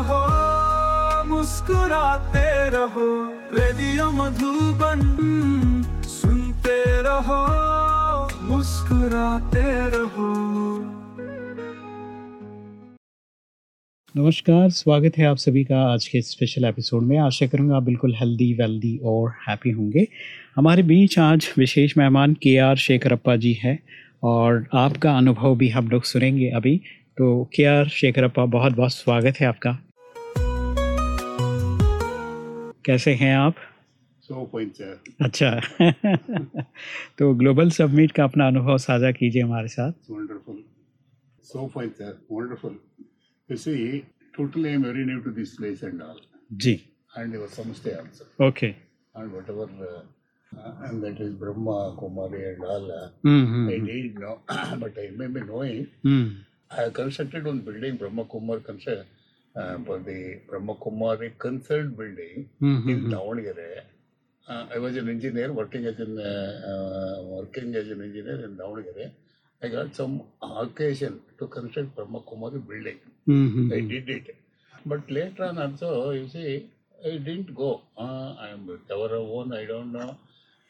रहो, मुस्कुराते रहो, रेडियो मधुबन सुनते रहो, मुस्कुराते रहो। नमस्कार, स्वागत है आप सभी का आज के स्पेशल एपिसोड में। आशा करूँगा आप बिल्कुल हेल्दी वेल्दी और हैप्पी होंगे। हमारे बीच आज विशेष मेहमान के आर शेखरप्पा जी हैं और आपका अनुभव भी हम लोग सुनेंगे अभी। तो के आर शेखरप्पा बहुत बहुत स्वागत है आपका। कैसे हैं आप अच्छा तो ग्लोबल सबमिट का अपना अनुभव साझा कीजिए हमारे साथ It's. So fine, sir. Wonderful. You see, totally I'm very new to this place and all. जी And your samstay also. Okay And whatever, uh, uh, and that is Brahma, Kumari and all. Uh, hmm hmm I didn't know, but I may be knowing. Hmm I constructed one building, Brahma Kumar concern, uh, for the Brahmakumari Concerned Building mm-hmm. in Davanagere. Uh, I was an engineer working as an uh, working as an engineer in Davanagere. I got some occasion to construct Brahmakumari building. Mm-hmm. I did it, but later on also you see I didn't go. Uh, I am with our own. I don't know.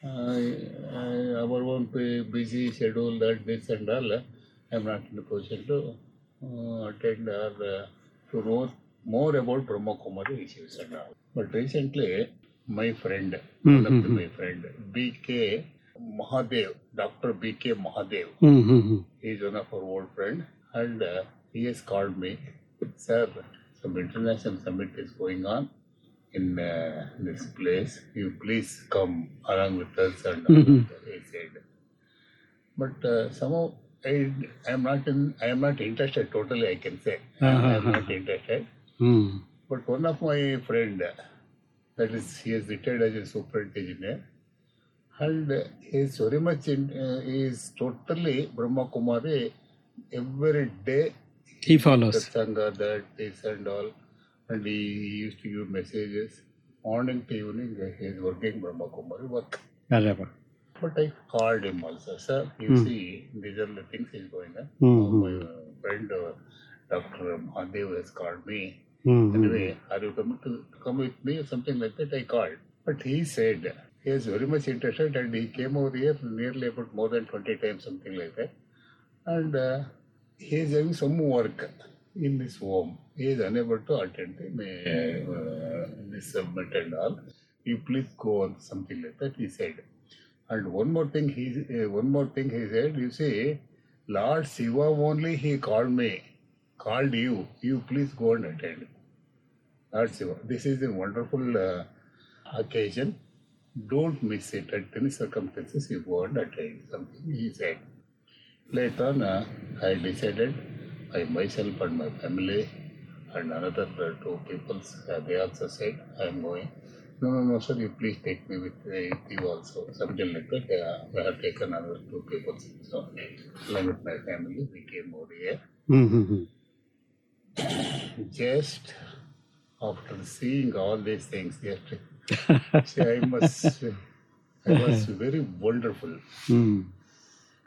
i our own busy schedule that this and all. I am not in a position to attend or. To know more about Brahma Kumari issues and all. But recently, my friend, the, my friend, B.K. Mahadev, Dr. B.K. Mahadev, hmm hmm he is one of our old friend, and uh, he has called me, sir. Some international summit is going on in uh, this place. You please come along with us, and Mhm. he said. But uh, somehow I am not in, I am not interested totally. I can say uh-huh. I am not uh-huh. interested. Hmm. But one of my friend, that is, he is retired as a superintendent engineer, and he is very much in, uh, he is totally Brahma Kumari. Every day he follows sangha that this and all, and he used to give messages morning to evening. He is working Brahma Kumari work. Araba for type called him also, sir. You mm. see, these are the things is going on. Mm-hmm. My friend, uh, Dr. Mahadev, has called me. Mm-hmm. Anyway, are you coming to come with me or something like that? I called. But he said he is very much interested and he came over here nearly about more than 20 times, something like that. And uh, he is having some work in this home. He is unable to attend the, uh, uh this summit and all. You please go on, something like that, he said. And one more thing, he uh, one more thing he said. You see, Lord Shiva only he called me, called you. You please go and attend. Lord Shiva. This is a wonderful uh, occasion. Don't miss it at any circumstances. You go and attend something. He said. Later on, uh, I decided I myself and my family and another uh, two people, uh, they also said, I am going. No, no, no, sir, you please take me with, uh, you also. Like that. Uh, we have taken another two people. So, along with my family, we came over here. Hmm hmm Just after seeing all these things, just, see, I must, I was very wonderful. Hmm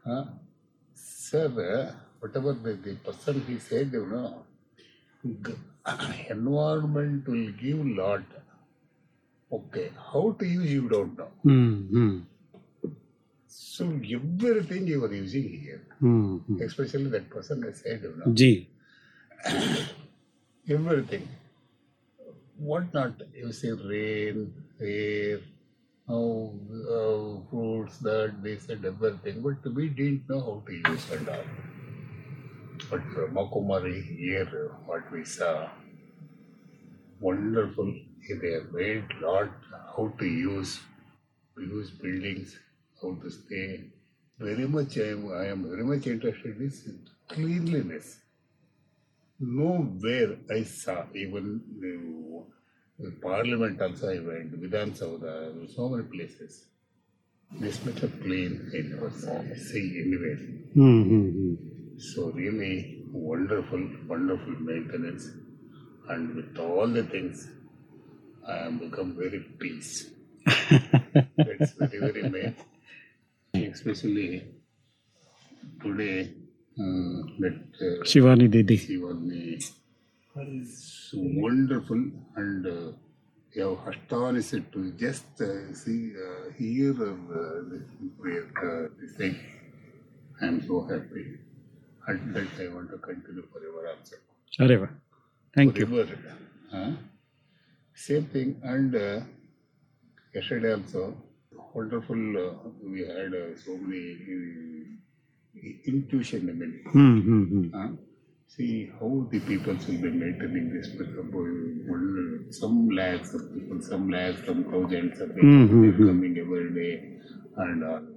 Huh? Sir, uh, whatever the, the person he said, you know, environment will give lot. Okay, how to use you don't know. Hmm hmm So everything you are using here, hmm especially that person has said, you know, जी everything. What not? You see rain, air, oh, uh, fruits, that, this and everything. But we didn't know how to use and all. But Brahma Kumari here, what we saw, wonderful. They have made lot how to use, use buildings, how to stay. Very much, I am, I am very much interested in this cleanliness. nowhere I saw, even the Parliament also I went, Vidhan Sauda, so many places. This much of clean I never saw, see anywhere. Mm-hmm. So really wonderful, wonderful maintenance. And with all the things, I have become very peace. That's very, very main. Especially today, uh, that uh, Shivani Didi. Shivani is wonderful and uh, you have astonished to just uh, see, uh, hear uh, this uh, thing. I am so happy. At that, I want to continue forever also. Areva. Thank forever. you. Huh? Same thing, and uh, yesterday also, wonderful, uh, we had uh, so many uh, intuition. I mean, mm-hmm. huh? Hmm, hmm. see how the people will be maintaining this. For some lakhs of people, some lakhs, some thousands of hmm, people mm-hmm. coming every day, and all.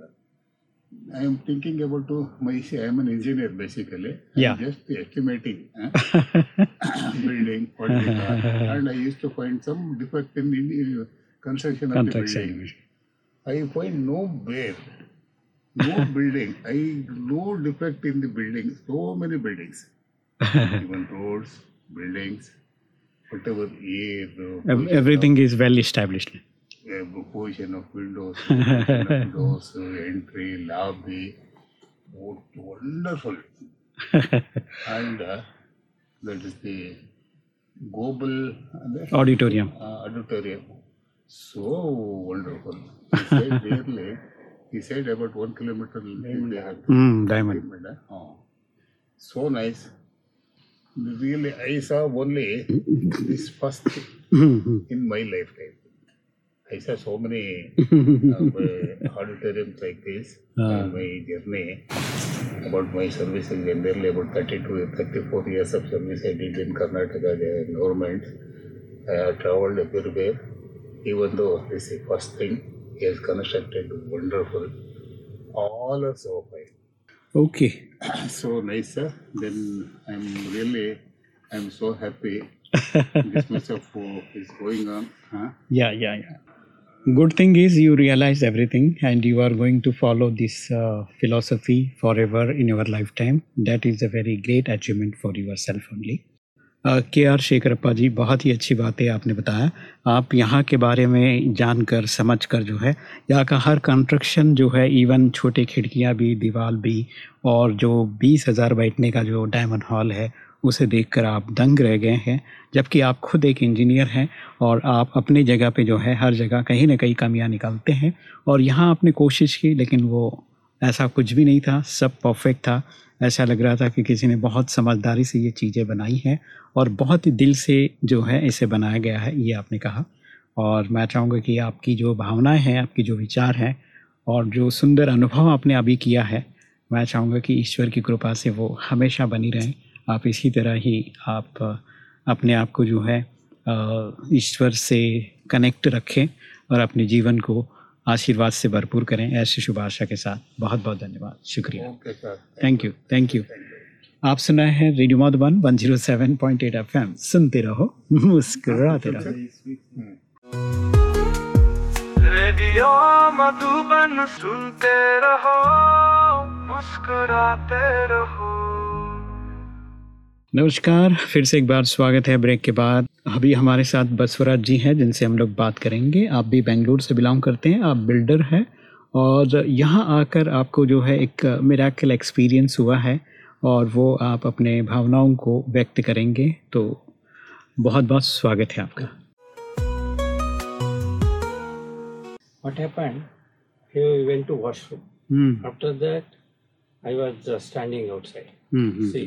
I am thinking about to my. I am an engineer basically. I'm Yeah. just estimating huh? building what they are. and I used to find some defect in the construction of the building. I find no where, no building. I no defect in the building. So many buildings, even roads, buildings, whatever air, uh, Ev- everything is well established uh, position of windows, position of doors, uh, entry, lobby, wo- wonderful. and uh, that is the global uh, auditorium auditorium. So wonderful. He said really, he said about one kilometer they have hmm diamond Diamond, huh? Oh. So nice. Really, I saw only this first hmm in my lifetime. I saw so many uh, auditoriums like this Ah. in my journey about my services generally about 30 to 34 years of service I did in Karnataka government. I have traveled everywhere. Even though this is the first thing, he has constructed wonderful. All are so fine. Okay so nice, sir. Then I'm really, I'm so happy. this much of uh, is going on. Huh? yeah yeah yeah good thing is you realize everything and you are going to follow this uh, philosophy forever in your lifetime that is a very great achievement for yourself only K R Shekharappa ji बहुत ही अच्छी बातें आपने बताया आप यहाँ के बारे में जानकर समझकर जो है यहाँ का हर कंस्ट्रक्शन जो है इवन छोटे खिड़कियाँ भी दीवार भी और जो बीस हज़ार बैठने का जो डायमंड हॉल है उसे देखकर आप दंग रह गए हैं, जबकि आप खुद एक इंजीनियर हैं और आप अपनी जगह पे जो है, हर जगह कहीं ना कहीं कमियाँ निकालते हैं। और यहाँ आपने कोशिश की, लेकिन वो ऐसा कुछ भी नहीं था, सब परफेक्ट था। ऐसा लग रहा था कि किसी ने बहुत समझदारी से ये चीज़ें बनाई हैं और बहुत ही दिल से जो है, इसे बनाया गया है, ये आपने कहा। और मैं चाहूँगा कि आपकी जो भावनाएँ हैं, आपकी जो विचार हैं और जो सुंदर अनुभव आपने अभी किया है, मैं चाहूँगा कि ईश्वर की कृपा से वो हमेशा बनी रहें। आप इसी तरह ही आप अपने आप को जो है ईश्वर से कनेक्ट रखें और अपने जीवन को आशीर्वाद से भरपूर करें ऐसी शुभ आशा के साथ। बहुत बहुत धन्यवाद। शुक्रिया। थैंक यू थैंक यू आप सुना है रेडियो मधुबन 107.8 एफएम सुनते रहो मुस्कुराते रहो। रेडियो मधुबन सुनते रहो मुस्कुराते रहो। नमस्कार फिर से एक बार स्वागत है ब्रेक के बाद। अभी हमारे साथ बसवराज जी हैं जिनसे हम लोग बात करेंगे। आप भी बेंगलुरु से बिलोंग करते हैं आप बिल्डर हैं। और यहाँ आकर आपको जो है एक मेराकल एक्सपीरियंस हुआ है और वो आप अपने भावनाओं को व्यक्त करेंगे। तो बहुत बहुत स्वागत है आपका। What happened? He went to washroom. Hmm. After that, I was standing outside. Hmm, See,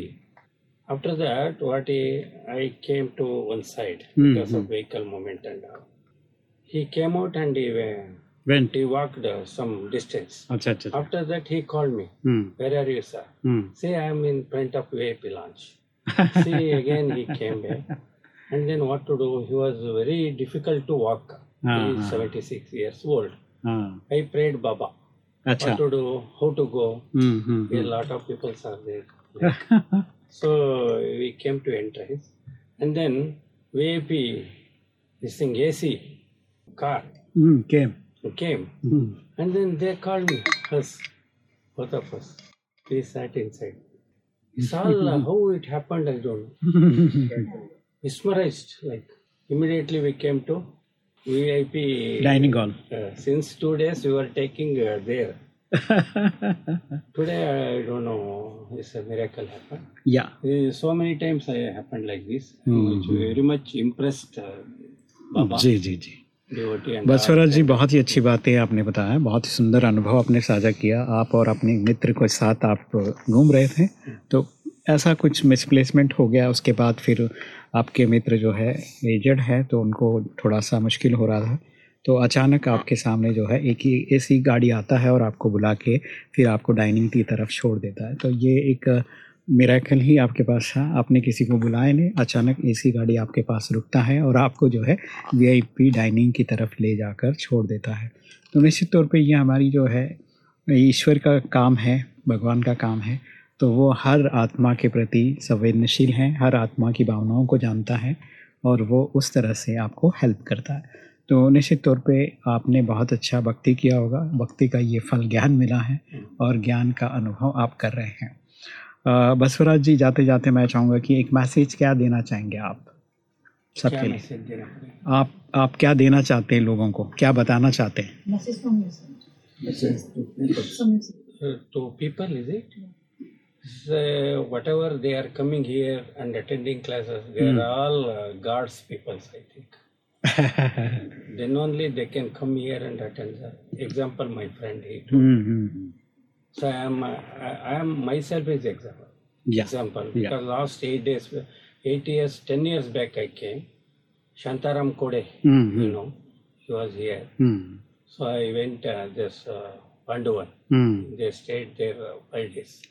After that, what he, I came to one side mm-hmm. because of hmm. vehicle movement and all. He came out and he went. He walked uh, some distance. Achha, achha. After that, he called me. Mm. Where are you, sir? Mm. Say, I am in front of VAP launch. See, again he came back. And then what to do? He was very difficult to walk. Uh-huh. He is ah. 76 years old. Uh-huh. I prayed Baba. Achha. What to do? How to go? Mm-hmm. A lot of people are there. So we came to entrance, and then VIP, this thing AC car Mm, came. came, Mm. and then they called me, us, both of us. We sat inside. It's all how it happened, I don't know. Mesmerized, like immediately we came to VIP Dining hall. Uh, since two days we were taking uh, there. Today I don't know. It's a miracle happened. yeah. Uh, so many times I happened like this. Mm-hmm. Which very much impressed uh, Baba जी जी जी बसवराज जी बहुत ही अच्छी बातें आपने बताया बहुत ही सुंदर अनुभव आपने साझा किया आप और अपने मित्र के साथ आप घूम रहे थे तो ऐसा कुछ मिसप्लेसमेंट हो गया उसके बाद फिर आपके मित्र जो है एजड है तो उनको थोड़ा सा मुश्किल हो रहा था तो अचानक आपके सामने जो है एक ही ऐसी गाड़ी आता है और आपको बुला के फिर आपको डाइनिंग की तरफ़ छोड़ देता है। तो ये एक मिराकल ही आपके पास था। आपने किसी को बुलाया नहीं। अचानक एसी गाड़ी आपके पास रुकता है और आपको जो है वीआईपी डाइनिंग की तरफ़ ले जाकर छोड़ देता है। तो निश्चित तौर पे ये हमारी जो है ईश्वर का काम है भगवान का काम है। तो वो हर आत्मा के प्रति संवेदनशील हैं हर आत्मा की भावनाओं को जानता है और वो उस तरह से आपको हेल्प करता है। तो निश्चित तौर पे आपने बहुत अच्छा भक्ति किया होगा। भक्ति का ये फल ज्ञान मिला है और ज्ञान का अनुभव आप कर रहे हैं। बसवराज जी जाते जाते मैं चाहूँगा कि एक मैसेज क्या देना चाहेंगे आप सबके लिए? आप आप क्या देना चाहते हैं लोगों को? क्या बताना चाहते हैं? तो people is it whatever they are coming here and attending classes they are all god's peoples I think then only they can come here and attend the example my friend he told. Mm-hmm. so i am uh, i am myself is example yeah. example because last eight days eight years ten years back i came shantaram kode mm-hmm. you hmm. know he was here Mm. so i went uh, this uh, they stayed there uh, five days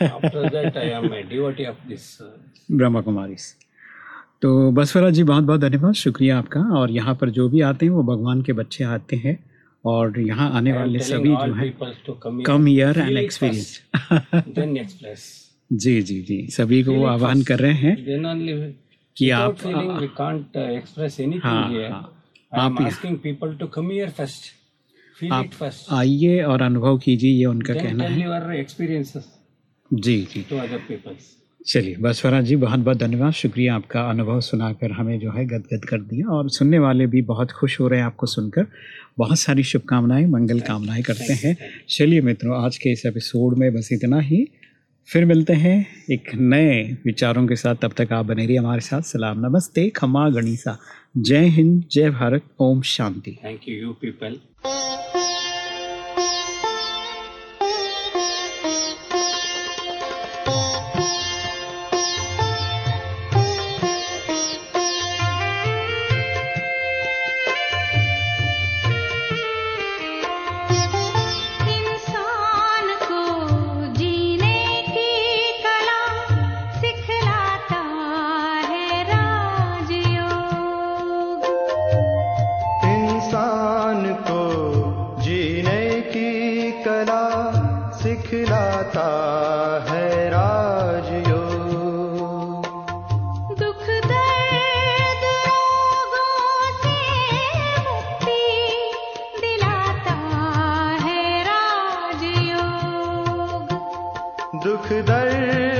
after that i am a devotee of this uh, brahma kumaris तो बसवराज जी बहुत बहुत धन्यवाद। शुक्रिया आपका। और यहाँ पर जो भी आते हैं वो भगवान के बच्चे आते हैं। और यहाँ आने वाले सभी जो हैं कम ईयर एंड एक्सपीरियंस जी जी जी। सभी को वो आह्वान कर रहे हैं कि आप हाँ, हाँ। आप आइए और अनुभव कीजिए ये उनका कहना है। जी जी। टू अदर पीपल्स चलिए बसवराज जी बहुत बहुत धन्यवाद। शुक्रिया आपका अनुभव सुनाकर हमें जो है गदगद कर दिया और सुनने वाले भी बहुत खुश हो रहे हैं आपको सुनकर। बहुत सारी शुभकामनाएँ मंगल कामनाएँ करते हैं। चलिए मित्रों आज के इस एपिसोड में बस इतना ही। फिर मिलते हैं एक नए विचारों के साथ। तब तक आप बने रहिए हमारे साथ। सलाम नमस्ते खमा गणिसा। जय हिंद जय भारत ओम शांति। Thank you, you people. दुख दर्द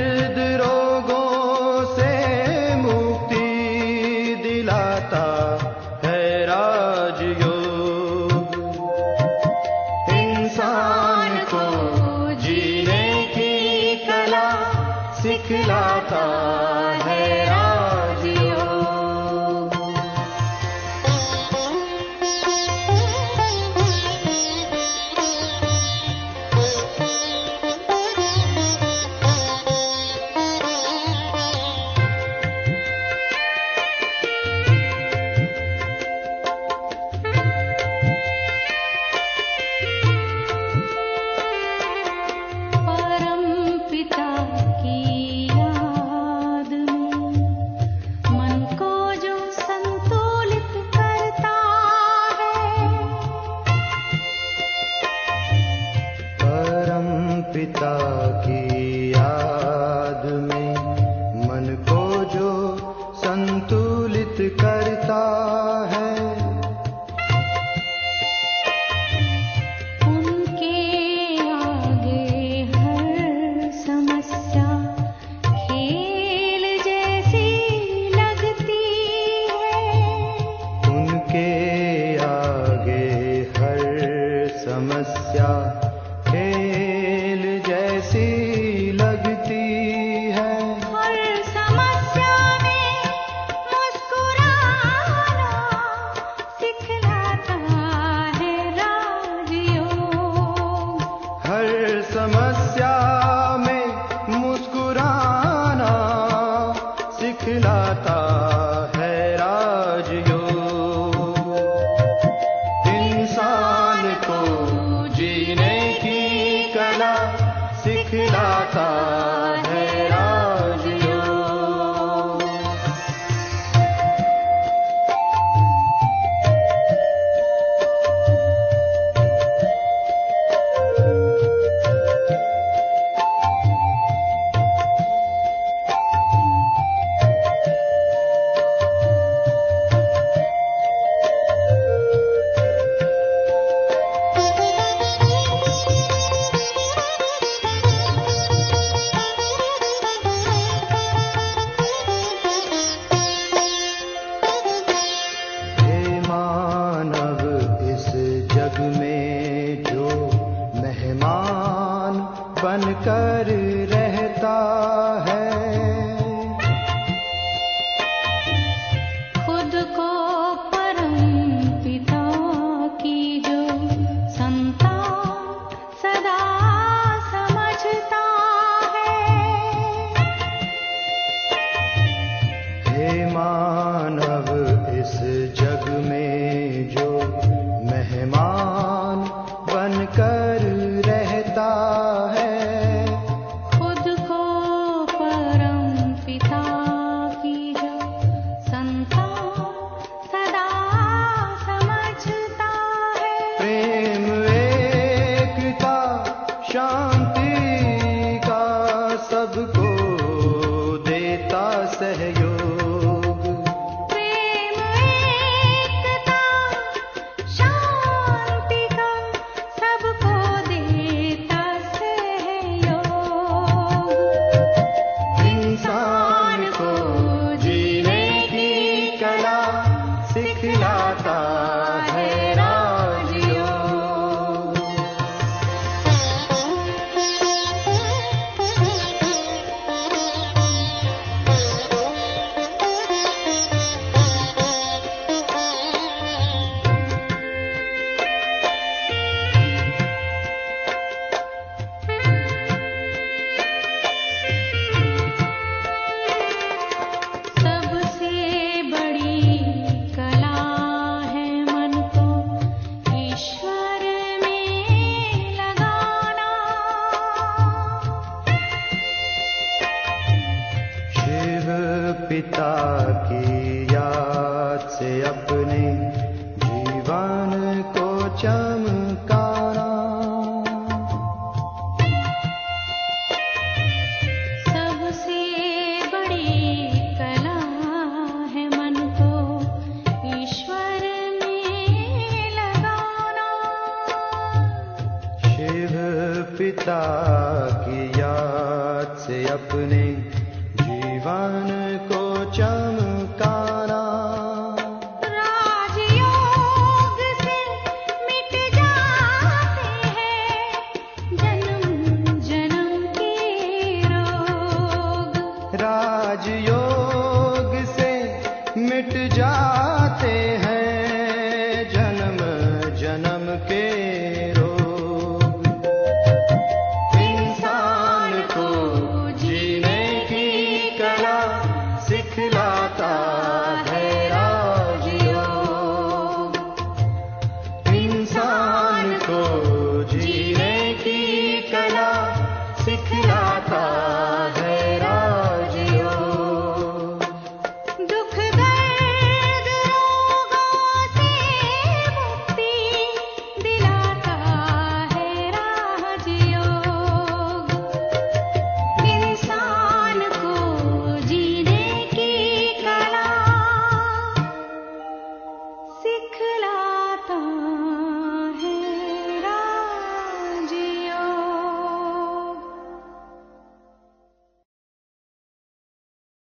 जीवन